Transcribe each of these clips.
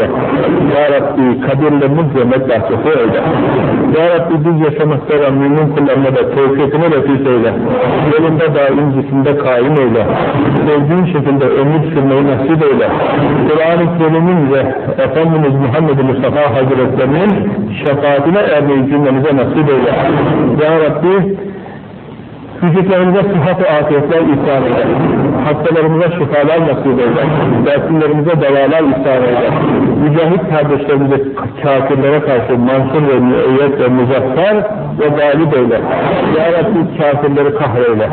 eyle. Ya Rabbi kabirlerimiz cennet bahçesi eyle. Ya Rabbi biz yaşamakta mümin kullarına da tevfikini lefis eyle. Yolunda daim cisimde kaim eyle. Sevdiğin şekilde ömür sürmeyi nasip eyle. Kur'an-ı Kerim'in ve Efendimiz Muhammed Mustafa Hazretlerinin şefaatine ermeyi cümlemize nasip eyle. Ya Rabbi Vücutlarımıza sıhhat ve afiyetler ihsan eder. Hastalarımıza şifalar nasip eder. Dertlerimize davalar ihsan eder. Mücahit kardeşlerimize kafirlere karşı mansur ve müeyyet ve muzaffer ve galip eyle. Ya Rabbi kafirleri kahreyle.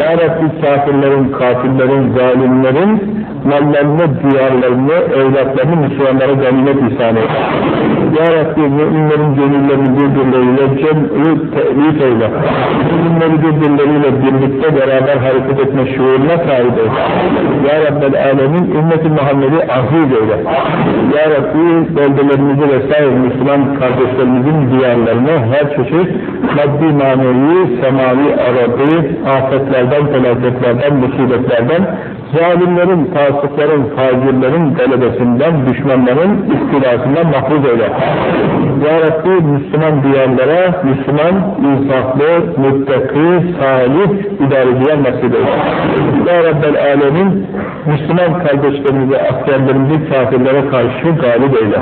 Ya Rabbi kafirlerin, kafirlerin, zalimlerin mallarını, diyarlarını, evlatlarını Müslümanlara ganimet ihsan eyle. Ya Rabbi müminlerin gönüllerini birbirleriyle cem'i eyle. Müminleri birbirleriyle birlikte beraber hareket etme şuuruna sahip eyle. Ya Rabbel Alemin ümmeti Muhammed'i aziz eyle. Ya Rabbi beldelerimizi vesaire Müslüman kardeşlerimizin diyarlarını her çeşit maddi manevi, semavi, arabi, afetlerden, felaketlerden, musibetlerden, zalimlerin, fasıkların, facirlerin galebesinden, düşmanların istilasından mahfuz eyle. Ya Rabbi Müslüman diyarlara, Müslüman, insaflı, müttaki, salih, idareciler nasip eyle. Ya Rabbel Alemin Müslüman kardeşlerimize, askerlerimizi kafirlere karşı galip eyle.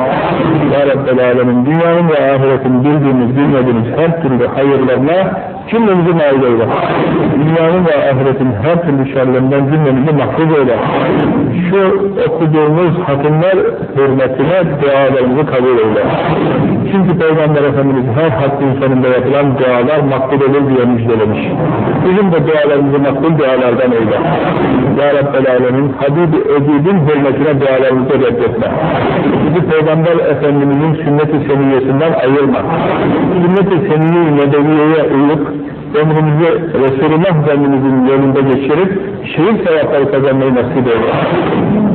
Ya Rabbel Alemin dünyanın ve ahiretin bildiğimiz, bilmediğimiz her türlü hayırlarına cümlemizi nail eyle. Dünyanın ve ahiretin her türlü şerlerinden cümlemizi mahfuz eyle. Şu okuduğumuz hatimler hürmetine dualarımızı kabul eyle. Çünkü Peygamber Efendimiz her hatin sonunda yapılan dualar makbul olur diye müjdelemiş. Bizim de dualarımızı makbul dualardan eyle. Ya Rabbel Alemin, Habibi Edib'in hürmetine dualarımızı reddetme. Bizi Peygamber Efendimizin sünnet-i seniyyesinden ayırma. Sünnet-i seniyye nedeviyeye uyup, ömrümüzü Resulullah Efendimizin yolunda geçirip, şehir sevapları kazanmayı nasip eyle.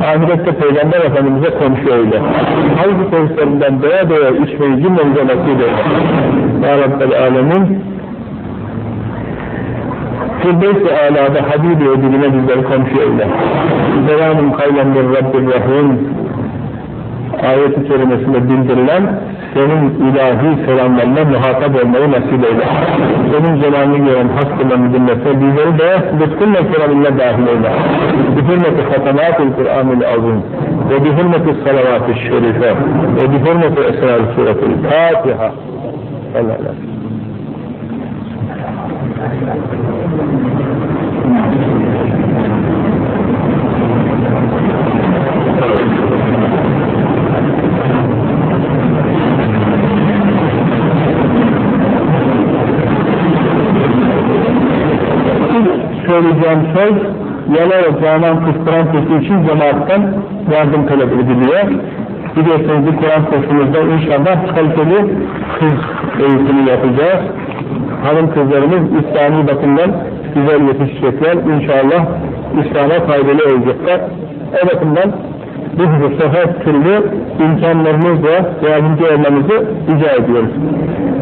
Ahirette Peygamber Efendimiz'e komşu eyle. Havz-ı Kevser'inden doya doya içmeyi cümlemize nasip eyle. Ya Rabbel Alemin, Firdevs-i Alâ'da Habibi ödülüne bizleri komşu eyle. Selamun kaylendir Rabbir Rahim ayet-i kerimesinde bildirilen senin ilahi selamlarına muhatap olmayı nasip eyle. Senin celalini gören hastalarını dinlese bizleri de lütfunla keramine dahil eyle. Bihürmeti hatanat-ı Kur'an-ı azim ve bihürmeti salavat-ı şerife ve bihürmeti esrar-ı suretül Fatiha. Allah Allah. Söyleyeceğim söz Yala ve Canan Kız Kur'an kursu için cemaatten yardım talep ediliyor. Biliyorsunuz bu Kur'an kursumuzda inşallah kaliteli kız eğitimi yapacağız. Hanım kızlarımız İslami bakımdan güzel yetişecekler. İnşallah İslam'a faydalı olacaklar. O bakımdan bu hususta her türlü imkanlarımızla yardımcı olmamızı rica ediyoruz.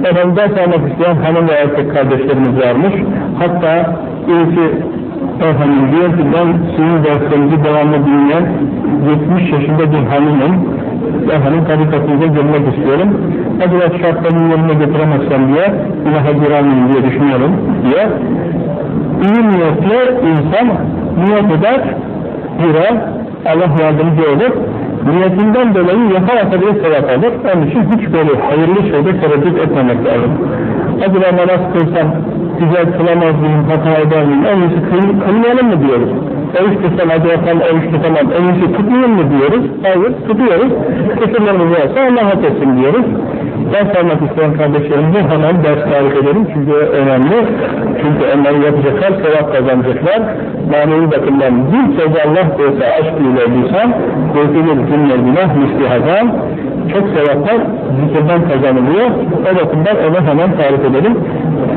Efendim ders almak isteyen hanım ve erkek kardeşlerimiz varmış. Hatta birisi efendim diyor ki ben sizin derslerinizi devamlı dinleyen 70 yaşında bir hanımım. Efendim tarikatınıza girmek istiyorum. Acaba şartlarını yerine getiremezsem diye günaha giremeyim diye düşünüyorum diye. İyi niyetle insan niyet eder, girer, Allah yardımcı olur. Niyetinden dolayı yaka bile sevap alır. Onun için hiç böyle hayırlı şeyde tereddüt etmemek lazım. Acaba namaz kılsam güzel kılamaz mıyım, hata eder miyim? En iyisi kıl, kılmayalım mı diyoruz? Oruç tutsam, hadi yapalım, oruç tutamam, en iyisi tutmayalım mı diyoruz? Hayır, tutuyoruz. Kusurlarımız varsa Allah etsin diyoruz. Ders almak isteyen kardeşlerimize hemen ders tarif edelim çünkü önemli. Çünkü onları yapacaklar, sevap kazanacaklar. Manevi bakımdan bir söz Allah diyorsa aşk ile lisan, gözüyle cümle günah misli hazan, çok sevaplar zikirden kazanılıyor. O bakımdan onu hemen tarif edelim.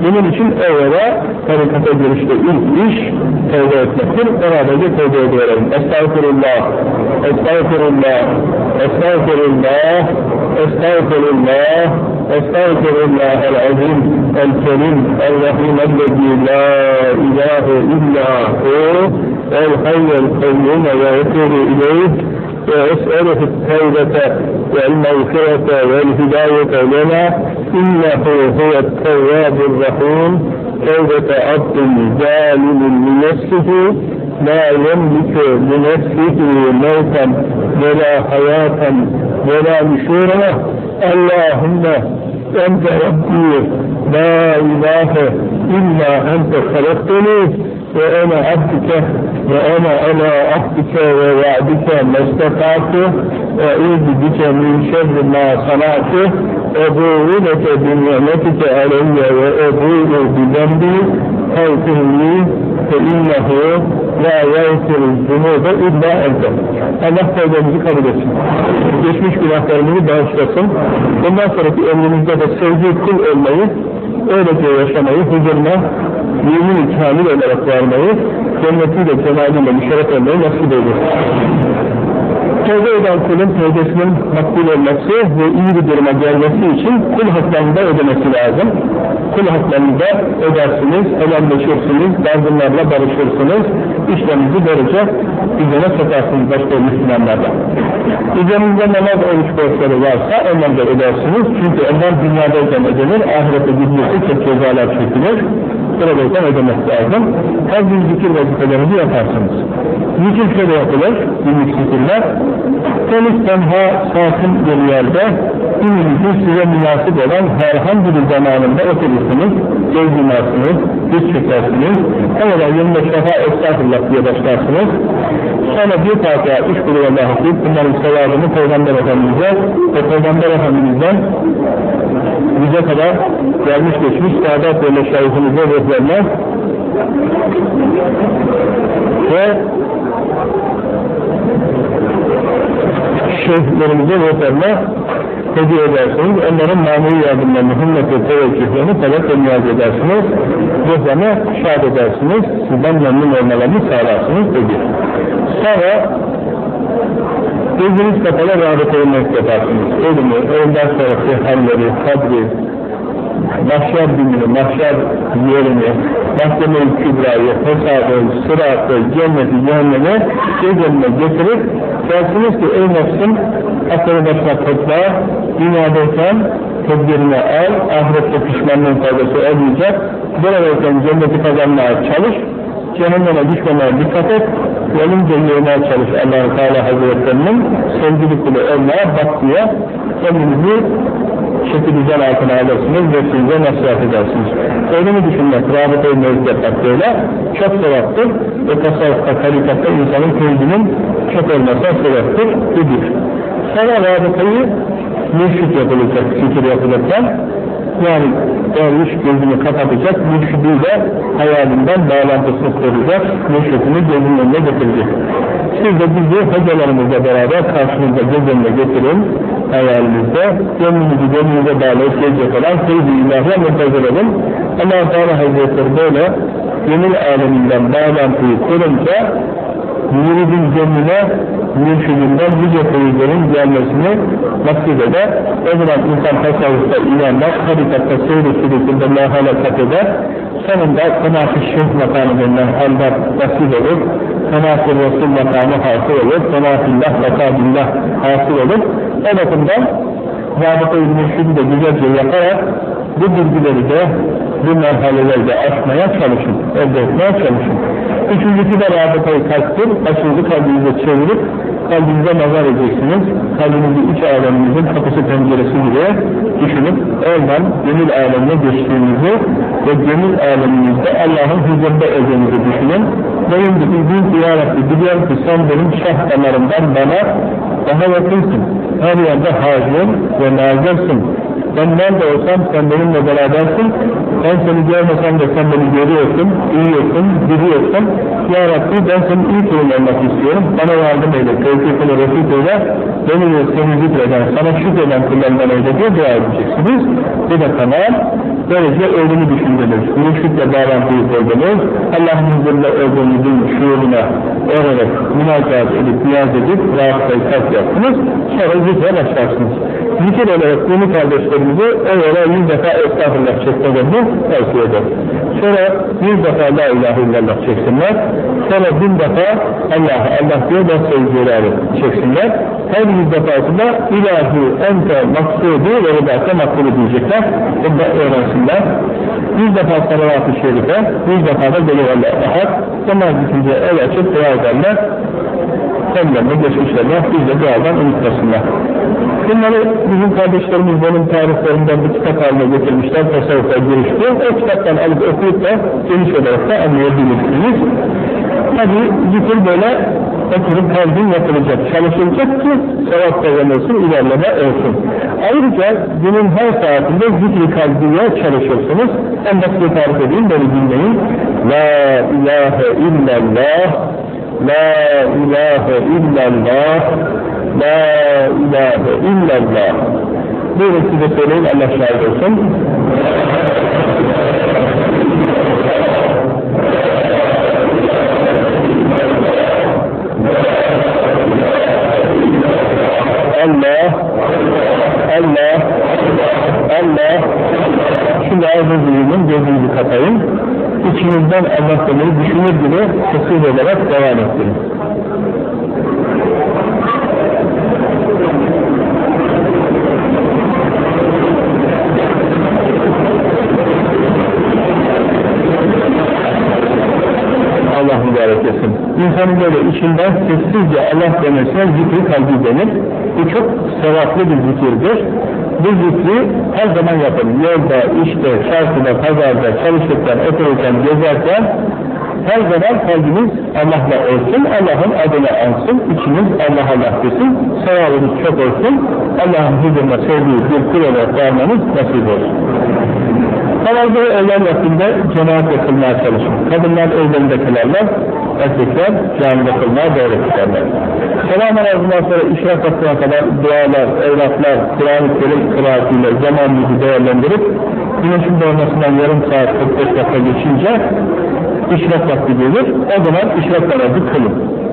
Bunun için evvela tarikata girişte ilk iş tevbe etmektir. Beraberce tevbe ediyorum. Estağfurullah, estağfurullah, estağfurullah, estağfurullah, estağfurullah el-azim, el-kerim, el-rahim, el-lezi la ilahe illa hu, el-hayyel kayyum ve yeturu ileyh وأسأله التوبة والمغفرة والهداية لنا. إنه هو التواب الرحيم. توبة عبد ظالم لنفسه. لا يملك لنفسه موتا ولا حياة ولا نشورا. اللهم أنت ربي لا إله İlla ente halakteni ve ana abdike ve ana ala abdike ve va'dike mestakatı ve izbike min şerri ma sanatı ebu'uleke bin nimetike aleyye ve ebu'u bidembi kavfirli fe innehu la yâfirul zunûbe illa ente. Allah tevbemizi kabul etsin. Geçmiş günahlarımızı bağışlasın. Bundan sonraki ömrümüzde de sevdiği kul olmayı öylece yaşamayı, huzuruna mümin kamil olarak varmayı, cennetiyle, cemaliyle müşerref olmayı nasip eylesin tövbe eden kulun tövbesinin makbul olması ve iyi bir duruma gelmesi için kul haklarını da ödemesi lazım. Kul haklarını da ödersiniz, helalleşirsiniz, dardımlarla barışırsınız, işlerinizi böylece düzene sokarsınız başka Müslümanlarla. Üzerinizde namaz oruç borçları varsa onları da ödersiniz. Çünkü onlar dünyadayken ödenir, ahirete gidilirse çok cezalar çekilir. Buradayken ödemek lazım. Her gün zikir vazifelerinizi yaparsınız. Zikir şöyle yapılır, günlük zikirler. Temiz tenha, sakin bir yerde gününüzün size münasip olan herhangi bir zamanında oturursunuz, göz yumarsınız, diz çekersiniz, evvela yılında şefa estağfurullah diye başlarsınız. Sonra bir parça üç kulu Allah'a okuyup bunların sevabını Peygamber Efendimiz'e ve Peygamber Efendimiz'den bize kadar gelmiş geçmiş Sadat ve Meşayihimize rehberler ve şeyhlerimize rehberler hediye edersiniz. Onların manevi yardımlarını, himmet ve teveccühlerini talep ve niyaz edersiniz. Ruhlarına şad edersiniz. Sizden memnun olmalarını sağlarsınız dedi. Sonra gözünüz kapalı rağbet olmak yaparsınız. Ölümü, ölümden sonraki halleri, kadri, mahşer gününü, mahşer yerini, mahkeme-i kübrayı, hesabı, sıratı, cenneti, cehennemi önüne getirip dersiniz ki ey nefsim akıllı başına topla, dünyadayken tedbirini al, ahirette pişmanlığın faydası olmayacak, buradayken cenneti kazanmaya çalış, cehenneme düşmemeye dikkat et, yolunca yürümeye çalış. Allah Teala Hazretlerinin sevgili kulu olmaya bak diye kendinizi şekil düzen altına alırsınız ve size nasihat edersiniz. Öyle mi düşünmek, rabıtayı mevcut yapmak böyle çok sevaptır ve tasavvufta, tarikatta insanın tevhidinin çok olmasına sebeptir, budur. Sonra rabıtayı mürşit yapılacak, fikir yapılırken yani derviş gözünü kapatacak, mürşidiyle hayalinden bağlantısını kuracak, mürşidini gözünün önüne getirecek. Siz de bizi hocalarımızla beraber karşınızda göz önüne getirin, hayalinizde, gönlünüzü gönlünüze bağlayıp gelecek olan Seydi İlahı'ya muntazır olun. allah Teala Hazretleri böyle gönül aleminden bağlantıyı kurunca müridin gönlüne mürşidinden nice feyizlerin gelmesini nasip eder. O zaman insan tasavvufta inanmaz, tarikatta seyri sürükünde muhalakat eder. Sonunda kanaat-ı şirk makamı denilen halde nasip olur. Kanaat-ı Resul makamı hasıl olur. Kanaat-illah, vakabillah hasıl olur. O bakımdan Rabıta-i Mürşid'i de güzelce yaparak bu bilgileri de bu merhalelerde aşmaya çalışın, elde etmeye çalışın. Üçüncüsü de rabıtayı kalptir, başınızı kalbinize çevirip kalbinize nazar edeceksiniz. Kalbinizi iç aleminizin kapısı penceresi gibi düşünüp oradan gönül alemine geçtiğinizi ve gönül aleminizde Allah'ın huzurunda olduğunuzu düşünün. Benim bildiğim ki ya Rabbi biliyorum ki sen benim şah damarımdan bana daha yakınsın. Her yerde hazır ve nazırsın ben nerede olsam sen benimle berabersin. Ben seni görmesem de sen beni görüyorsun, duyuyorsun, biliyorsun. Ya Rabbi ben senin iyi kulun olmak istiyorum. Bana yardım eyle, tevfikini refik eyle. Beni ve seni zikreden, sana şükreden kullarından eyle diye dua edeceksiniz. Bu da tamam. Böylece ölümü düşündünüz. Mürşitle bağlantıyı kurdunuz. Allah'ın huzurunda olduğunuzun şuuruna ererek, münacat edip, niyaz edip, rahatlayı kalp yaptınız. Sonra zikre başlarsınız. Zikir olarak yeni kardeşlerimize evvela yüz defa estağfurullah çekmelerini tavsiye eder. Sonra yüz defa la ilahe illallah çeksinler. Sonra bin defa Allah Allah diye da sevgileri çeksinler. Her yüz defasında ilahi ente maksudi ve rıdate makbulu diyecekler. Bunu da öğrensinler. Yüz defa salavat-ı şerife, yüz defa da Beli Ahad, namaz bitince el açıp dua ederler. Kendilerine geçmişlerine biz de duadan unutmasınlar. Bunları bizim kardeşlerimiz benim tariflerimden bir kitap haline getirmişler, tasavvufa girişti. O kitaptan alıp okuyup da geniş olarak da anlayabilirsiniz. Tabi zikir böyle oturup her gün yapılacak, çalışılacak ki sevap kazanılsın, ilerleme olsun. Ayrıca günün her saatinde zikri kalbiye çalışırsınız. En basit tarif edeyim, beni dinleyin. La ilahe illallah, La ilahe illallah, La ilahe illallah. Buyurun size söyleyin, Allah şahit olsun. Allah, Allah, Allah. Şimdi ağzınızı yumun, gözünüzü kapayın. Allah demeyi düşünür gibi sessiz olarak devam ettirin. Allah mübarek etsin. İnsanın böyle içinden sessizce Allah demesine zikri kalbi denir. Bu çok sevaplı bir zikirdir. Bu zikri her zaman yapın. Yolda, işte, çarşıda, pazarda, çalışırken, otururken, gezerken her zaman kalbiniz Allah'la olsun, Allah'ın adını ansın, içiniz Allah Allah desin, sevabınız çok olsun, Allah'ın huzuruna sevdiği bir kul olarak varmanız nasip olsun. Namazda öğlen vaktinde cemaat kılmaya çalışın. Kadınlar evlerinde kılarlar, erkekler camide kılmaya doğru tutarlar. Selam namazından sonra işrak vaktine kadar dualar, evlatlar, Kur'an-ı Kerim kıraatiyle zamanınızı değerlendirip güneşin doğmasından yarım saat 45 dakika geçince işrak vakti gelir. O zaman işrak namazı kılın.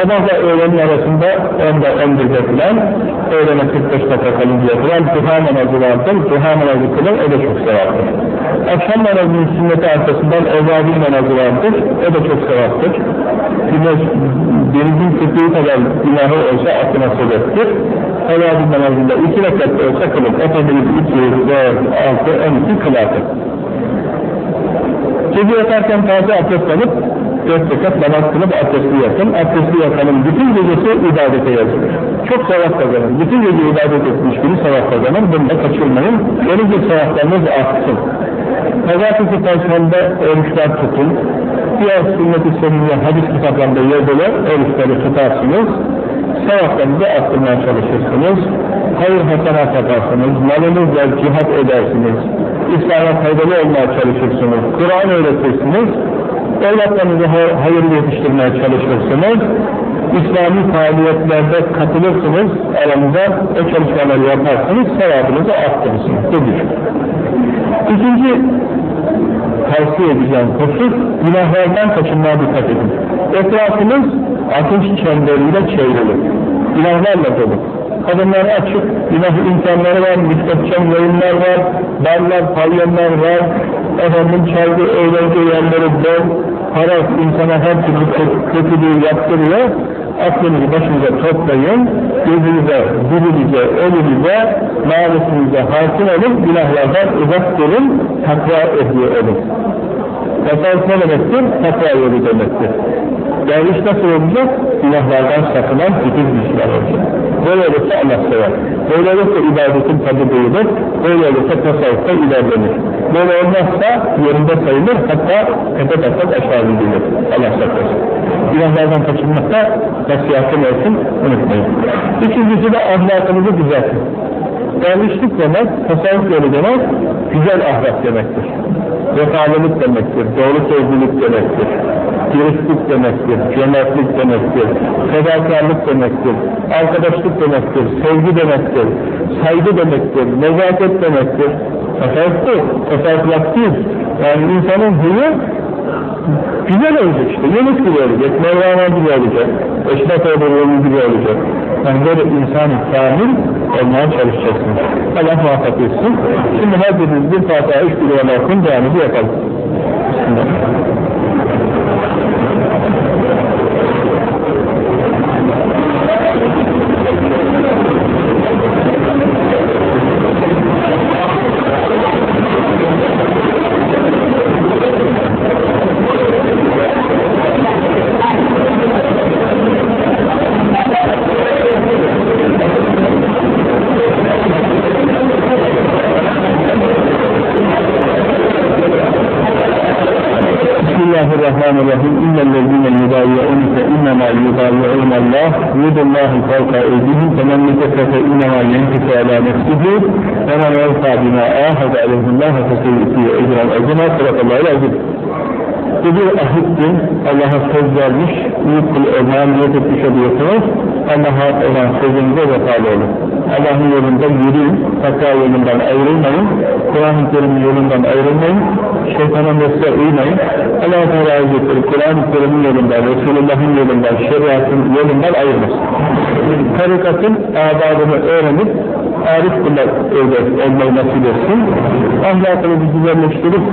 Sabahla öğlenin arasında 10'da 11'de filan öğlene 45 dakika kalınca yapılan duha namazı vardır. Duha namazı kılın, o da çok sevaptır. Akşam namazının sünneti arkasından evvabin namazı vardır. O da çok sevaptır. Güneş denizin kırpığı kadar günahı olsa aklına sebeptir. Evvabin namazında iki rekatta olsa kılın. Efendimiz 2, 4, 6, 12 kılardır. Gece yatarken taze abdest alıp dört rekat namaz kılıp abdestli yatın. Abdestli yatanın bütün gecesi ibadete yazılır. Çok sevap kazanır. Bütün gece ibadet etmiş biri sevap kazanır. Bunu da kaçırmayın. Böylece sevaplarınız artsın. Pazartesi perşembe oruçlar tutun. Diğer sünnet-i seniyye hadis kitaplarında yazılı oruçları tutarsınız. Sevaplarınızı arttırmaya çalışırsınız. Hayır hasenat yaparsınız. Malınızla cihat edersiniz. İslam'a faydalı olmaya çalışırsınız. Kur'an öğretirsiniz evlatlarınızı hayırlı yetiştirmeye çalışırsınız. İslami faaliyetlerde katılırsınız, aranızda o çalışmaları yaparsınız, sevabınızı arttırırsınız. Budur. İkinci tavsiye edeceğim husus, günahlardan kaçınmaya dikkat edin. Etrafınız ateş çemberiyle çevrili. Günahlarla dolu. Kadınlar açık, günah imkanları var, müstehcen yayınlar var, barlar, pavyonlar var, efendim çalgı, eğlence yerleri bol, para insana her türlü kötülüğü yaptırıyor. Aklınızı başınıza toplayın, gözünüze, dilinize, elinize, namusinize hakim olun, günahlardan uzak durun, takva ediyor olun. Tasavvuf ne demektir? Takva yolu demektir. Derviş nasıl olacak? Günahlardan sakınan titiz Müslüman olacak. Böyle olursa Allah sever. Böyle olursa ibadetin tadı duyulur. Böyle olursa tasavvufta ilerlenir. Böyle olmazsa yerinde sayılır. Hatta tepe taklak aşağı indirir. Allah saklasın. Günahlardan kaçınmakta nasihatın olsun. Unutmayın. İkincisi de ahlakımızı düzeltin. Dervişlik demek, tasavvuf yolu demek, güzel ahlak demektir. Vefalılık demektir, doğru sözlülük demektir, dürüstlük demektir, cömertlik demektir, fedakarlık demektir, arkadaşlık demektir, sevgi demektir, saygı demektir, nezaket demektir. Tasavvuf bu, tasavvuf değil. Yani insanın huyu Güzel olacak işte, Yunus gibi olacak, Mevlana gibi olacak, Eşref Ebu'nun gibi olacak. Yani böyle insan-ı kamil olmaya çalışacaksınız. Allah muvaffak etsin. Şimdi her biriniz bir Fatiha üç bir yola okun, devamını yapalım. Bismillah. يد الله فوق أيديهم فمن نكث فإنما ينكث على نفسه ومن يلقى بما آهد عليه الله فسيؤتي أجرا عظيما صدق الله العظيم. Bir ahittir. Allah'a söz vermiş, iyi kul olmaya niyet etmiş oluyorsunuz. Allah'a olan sözünüze vefalı olun. Allah'ın yolunda yürüyün, takva yolundan ayrılmayın, Kur'an-ı Kerim'in yolundan ayrılmayın, şeytana mesle uymayın. Allah-u Teala Hazretleri Kur'an-ı Kerim'in yolundan, Resulullah'ın yolundan, şeriatın yolundan ayırmasın. Tarikatın adabını öğrenip, arif kullar olmayı nasip etsin. Ahlakını güzelleştirip,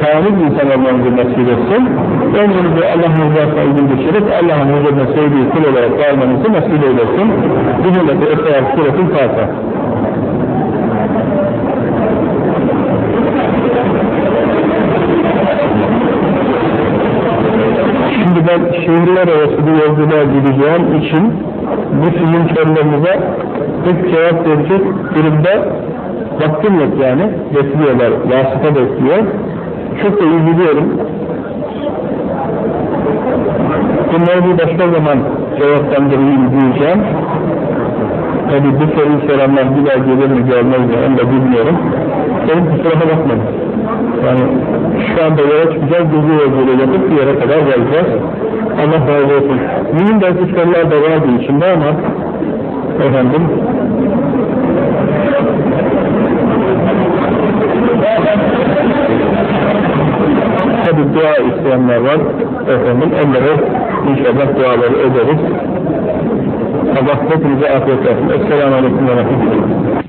kamil insan olmanızı nasip etsin. Ömrünüzü Allah'ın rızasına uygun geçirip Allah'ın huzuruna sevdiği kul olarak varmanızı nasip eylesin. Bu milleti Esra Suret'in Fatiha. Şimdi ben şehirler arası bir yolculuğa gideceğim için bu sizin sorularınıza tek cevap verecek durumda vaktim yok yani. Bekliyorlar, vasıta bekliyor. Çok da iyi biliyorum. Bunları bir başka zaman cevaplandırayım diyeceğim. Tabi bu soruyu soranlar bir daha gelir mi gelmez mi onu da bilmiyorum. Benim kusuruma bakmayın. Yani şu anda yola çıkacağız, gezi yolculuğu yapıp bir yere kadar geleceğiz. Allah razı olsun. Mühim belki sorular da vardı içinde ama efendim tabi dua isteyenler var. Efendim onları inşallah duaları ederiz. Allah hepinize afiyet olsun. Esselamu Aleyküm ve Rahmetullah.